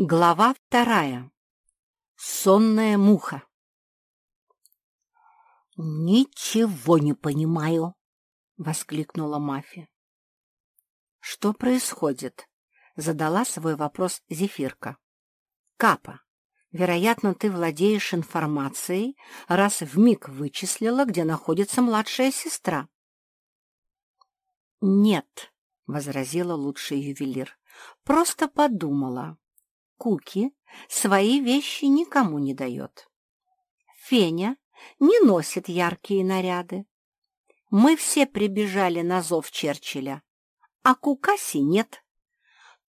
Глава вторая. Сонная муха. «Ничего не понимаю!» — воскликнула Мафи. «Что происходит?» — задала свой вопрос Зефирка. «Капа, вероятно, ты владеешь информацией, раз вмиг вычислила, где находится младшая сестра». «Нет», — возразила лучший ювелир, — «просто подумала». Куки свои вещи никому не дает. Феня не носит яркие наряды. Мы все прибежали на зов Черчилля, а Кукаси нет.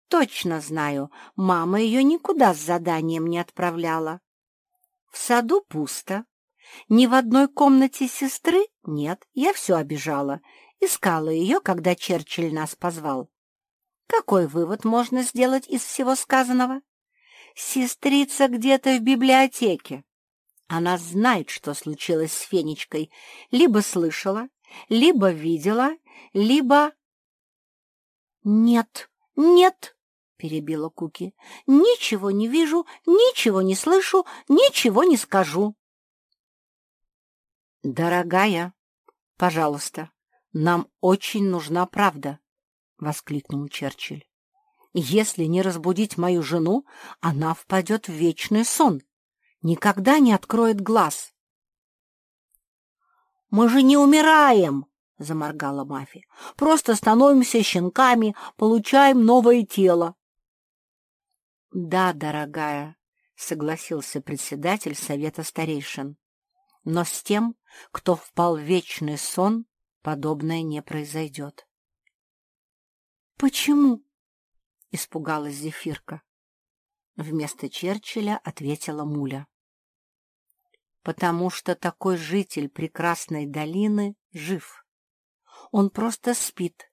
Точно знаю, мама ее никуда с заданием не отправляла. В саду пусто. Ни в одной комнате сестры нет, я все обижала. Искала ее, когда Черчилль нас позвал. Какой вывод можно сделать из всего сказанного? Сестрица где-то в библиотеке. Она знает, что случилось с Фенечкой. Либо слышала, либо видела, либо... «Нет, нет!» — перебила Куки. «Ничего не вижу, ничего не слышу, ничего не скажу». «Дорогая, пожалуйста, нам очень нужна правда!» — воскликнул Черчилль. Если не разбудить мою жену, она впадет в вечный сон, никогда не откроет глаз. «Мы же не умираем!» — заморгала Мафи. «Просто становимся щенками, получаем новое тело». «Да, дорогая», — согласился председатель совета старейшин. «Но с тем, кто впал в вечный сон, подобное не произойдет». «Почему?» — испугалась Зефирка. Вместо Черчилля ответила Муля. «Потому что такой житель прекрасной долины жив. Он просто спит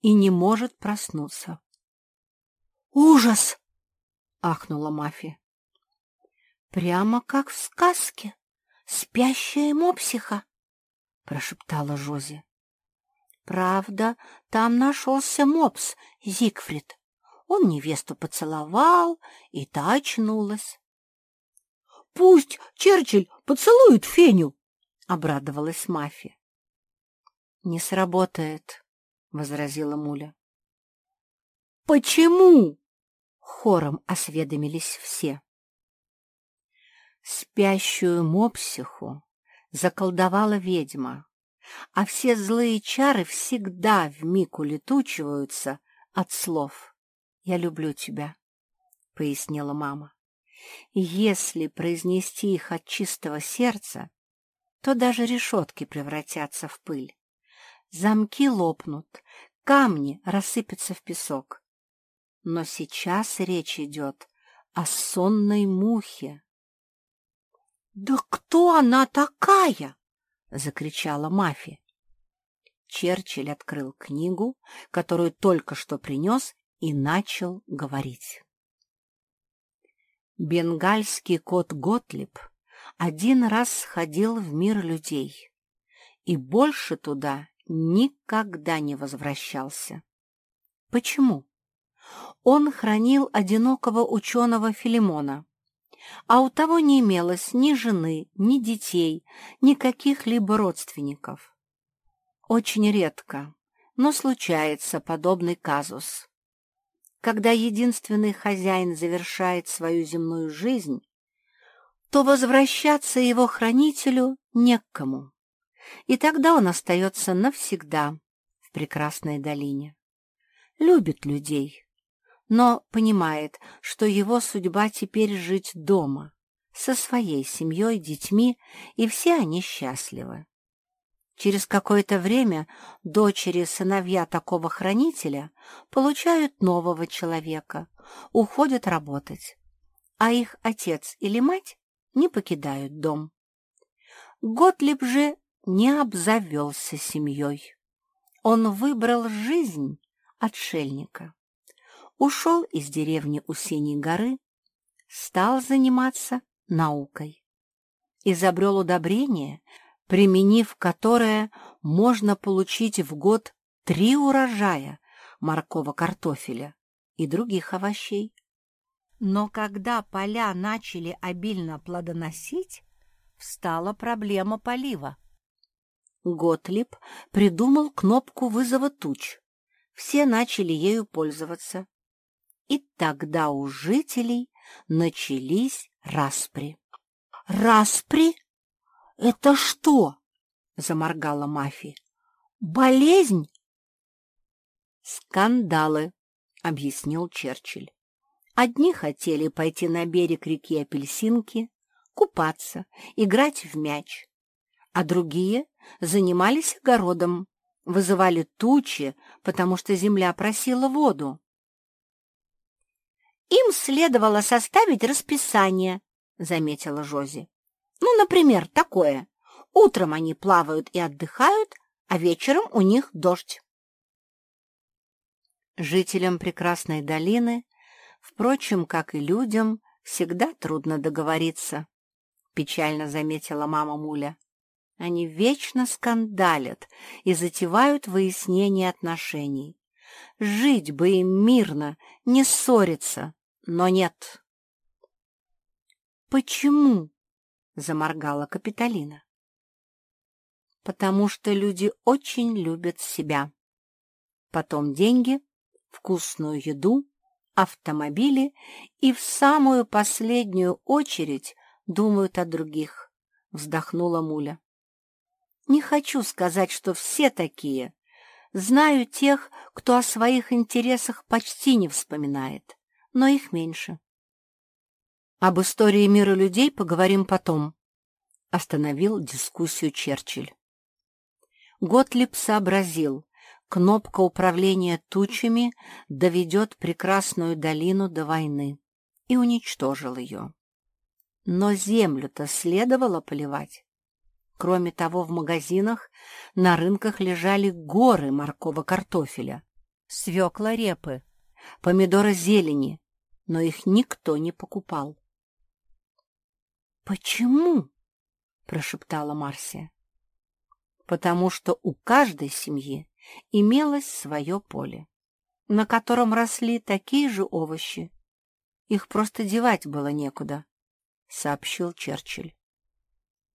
и не может проснуться». «Ужас!» — ахнула Мафи. «Прямо как в сказке. Спящая мопсиха!» — прошептала Жози. «Правда, там нашелся мопс, Зигфрид. Он невесту поцеловал, и та очнулась. — Пусть Черчилль поцелует Феню! — обрадовалась Мафия. — Не сработает, — возразила Муля. — Почему? — хором осведомились все. Спящую мопсиху заколдовала ведьма, а все злые чары всегда вмиг улетучиваются от слов «Я люблю тебя», — пояснила мама. «Если произнести их от чистого сердца, то даже решетки превратятся в пыль. Замки лопнут, камни рассыпятся в песок. Но сейчас речь идет о сонной мухе. — Да кто она такая? — закричала Мафи. Черчилль открыл книгу, которую только что принес, и начал говорить. Бенгальский кот Готлиб один раз сходил в мир людей и больше туда никогда не возвращался. Почему? Он хранил одинокого ученого Филимона, а у того не имелось ни жены, ни детей, ни каких-либо родственников. Очень редко, но случается подобный казус когда единственный хозяин завершает свою земную жизнь, то возвращаться его хранителю не к кому, и тогда он остается навсегда в прекрасной долине. Любит людей, но понимает, что его судьба теперь жить дома, со своей семьей, детьми, и все они счастливы. Через какое-то время дочери сыновья такого хранителя получают нового человека, уходят работать, а их отец или мать не покидают дом. Готлиб же не обзавелся семьей. Он выбрал жизнь отшельника. Ушел из деревни у Синей горы, стал заниматься наукой. Изобрел удобрение — применив которое можно получить в год три урожая моркового картофеля и других овощей. Но когда поля начали обильно плодоносить, встала проблема полива. Готлиб придумал кнопку вызова туч. Все начали ею пользоваться. И тогда у жителей начались распри. «Распри? Это что?» — заморгала Мафи. «Болезнь?» «Скандалы», — объяснил Черчилль. Одни хотели пойти на берег реки Апельсинки, купаться, играть в мяч, а другие занимались огородом, вызывали тучи, потому что земля просила воду. «Им следовало составить расписание», — заметила Жози. «Ну, например, такое. Утром они плавают и отдыхают, а вечером у них дождь». Жителям прекрасной долины, впрочем, как и людям, всегда трудно договориться, — печально заметила мама Муля. Они вечно скандалят и затевают выяснение отношений. Жить бы им мирно, не ссориться, но нет. «Почему?» — заморгала Капитолина. «Потому что люди очень любят себя. Потом деньги, вкусную еду, автомобили и в самую последнюю очередь думают о других», — вздохнула Муля. «Не хочу сказать, что все такие. Знаю тех, кто о своих интересах почти не вспоминает, но их меньше». «Об истории мира людей поговорим потом», — остановил дискуссию Черчилль. Готлиб сообразил, Кнопка управления тучами доведет прекрасную долину до войны и уничтожил ее. Но землю-то следовало поливать. Кроме того, в магазинах на рынках лежали горы моркового картофеля, свекла репы, помидоры зелени, но их никто не покупал. «Почему?» — прошептала Марсия. «Потому что у каждой семьи имелось свое поле, на котором росли такие же овощи. Их просто девать было некуда, — сообщил Черчилль.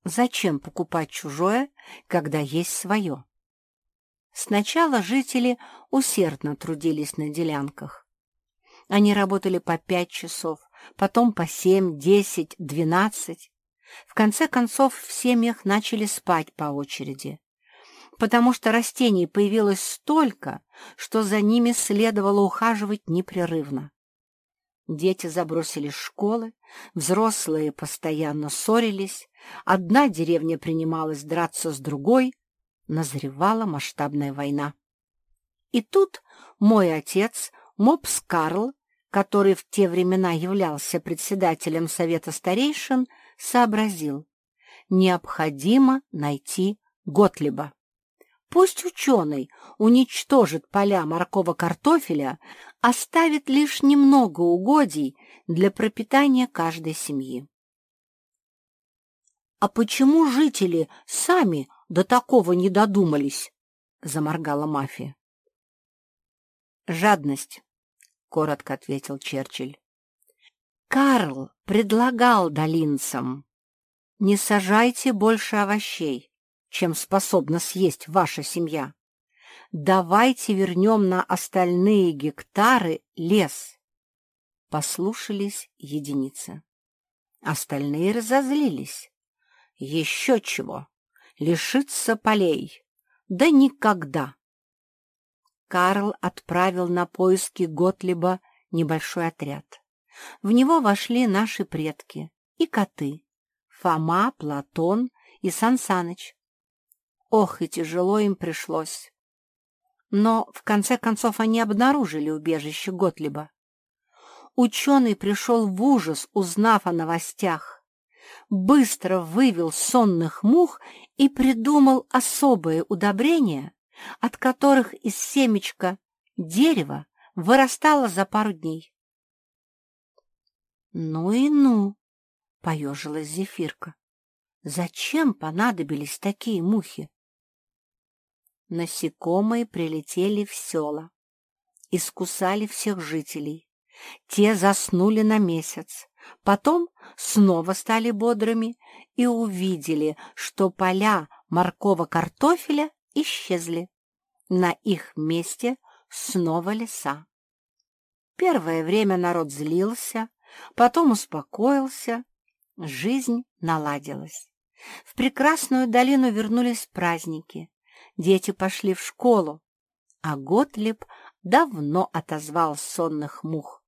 Зачем покупать чужое, когда есть свое? Сначала жители усердно трудились на делянках. Они работали по пять часов, потом по семь, десять, двенадцать. В конце концов в семьях начали спать по очереди потому что растений появилось столько, что за ними следовало ухаживать непрерывно. Дети забросили школы, взрослые постоянно ссорились, одна деревня принималась драться с другой, назревала масштабная война. И тут мой отец, Мопс Карл, который в те времена являлся председателем Совета старейшин, сообразил, необходимо найти Готлиба. Пусть ученый уничтожит поля моркового картофеля, оставит лишь немного угодий для пропитания каждой семьи. — А почему жители сами до такого не додумались? — заморгала мафия. — Жадность, — коротко ответил Черчилль. Карл предлагал долинцам, не сажайте больше овощей чем способна съесть ваша семья. Давайте вернем на остальные гектары лес. Послушались единицы. Остальные разозлились. Еще чего? Лишиться полей? Да никогда! Карл отправил на поиски Готлиба небольшой отряд. В него вошли наши предки и коты — Фома, Платон и Сансаныч. Ох, и тяжело им пришлось. Но, в конце концов, они обнаружили убежище Готлиба. Ученый пришел в ужас, узнав о новостях. Быстро вывел сонных мух и придумал особые удобрения, от которых из семечка дерева вырастало за пару дней. — Ну и ну! — поежилась Зефирка. — Зачем понадобились такие мухи? насекомые прилетели в села, искусали всех жителей, Те заснули на месяц, потом снова стали бодрыми и увидели, что поля морково картофеля исчезли. На их месте снова леса. Первое время народ злился, потом успокоился, жизнь наладилась. В прекрасную долину вернулись праздники, дети пошли в школу, а Готлиб давно отозвал сонных мух.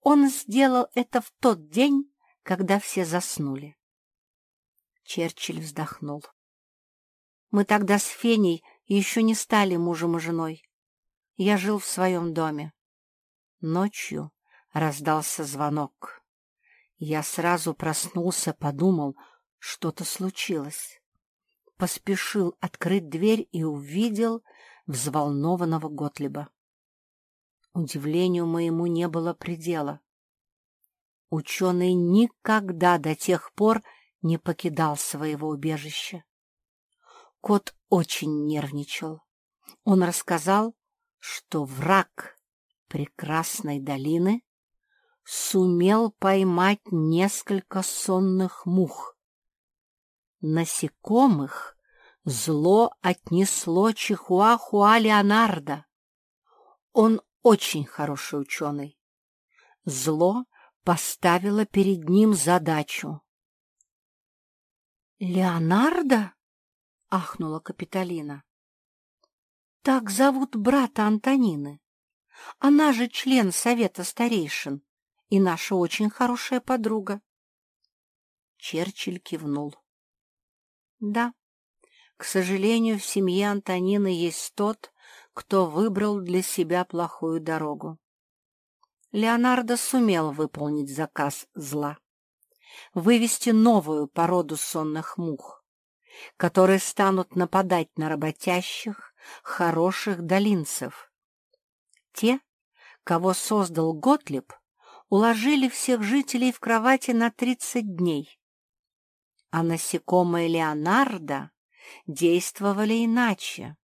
Он сделал это в тот день, когда все заснули. Черчилль вздохнул. Мы тогда с Феней еще не стали мужем и женой. Я жил в своем доме. Ночью раздался звонок. Я сразу проснулся, подумал, что-то случилось. Поспешил открыть дверь и увидел взволнованного Готлиба. Удивлению моему не было предела. Ученый никогда до тех пор не покидал своего убежища. Кот очень нервничал. Он рассказал, что враг прекрасной долины сумел поймать несколько сонных мух. Насекомых зло отнесло Чихуахуа Леонардо. Он очень хороший ученый. Зло поставило перед ним задачу. «Леонардо?» — ахнула Капитолина. «Так зовут брата Антонины. Она же член Совета Старейшин и наша очень хорошая подруга». Черчилль кивнул. «Да, к сожалению, в семье Антонины есть тот, кто выбрал для себя плохую дорогу. Леонардо сумел выполнить заказ зла. Вывести новую породу сонных мух, которые станут нападать на работящих, хороших долинцев. Те, кого создал Готлиб, уложили всех жителей в кровати на тридцать дней. А насекомые Леонардо действовали иначе.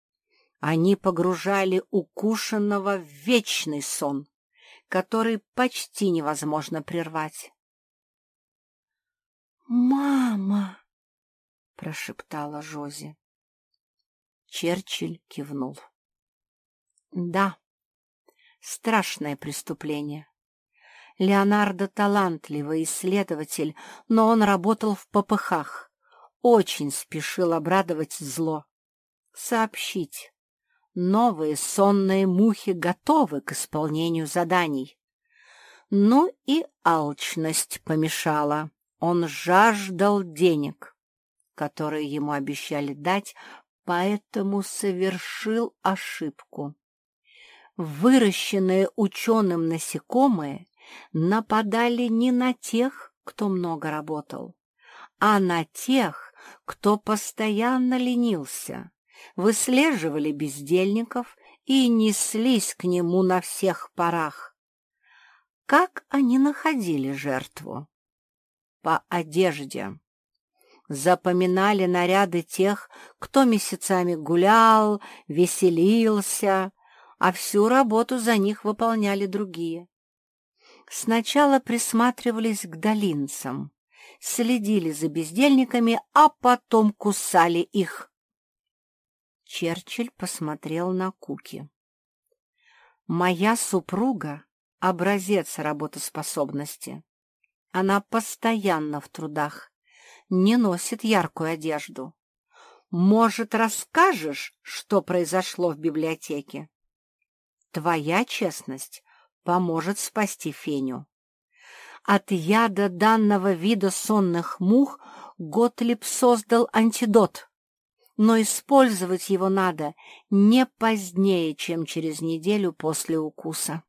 Они погружали укушенного в вечный сон, который почти невозможно прервать. «Мама!» — прошептала Жози. Черчилль кивнул. «Да, страшное преступление. Леонардо талантливый исследователь, но он работал в попыхах, очень спешил обрадовать зло, сообщить, Новые сонные мухи готовы к исполнению заданий. Ну и алчность помешала. Он жаждал денег, которые ему обещали дать, поэтому совершил ошибку. Выращенные ученым насекомые нападали не на тех, кто много работал, а на тех, кто постоянно ленился выслеживали бездельников и неслись к нему на всех парах. Как они находили жертву? По одежде. Запоминали наряды тех, кто месяцами гулял, веселился, а всю работу за них выполняли другие. Сначала присматривались к долинцам, следили за бездельниками, а потом кусали их. Черчилль посмотрел на Куки. «Моя супруга — образец работоспособности. Она постоянно в трудах, не носит яркую одежду. Может, расскажешь, что произошло в библиотеке? Твоя честность поможет спасти Феню. От яда данного вида сонных мух Готлиб создал антидот но использовать его надо не позднее, чем через неделю после укуса.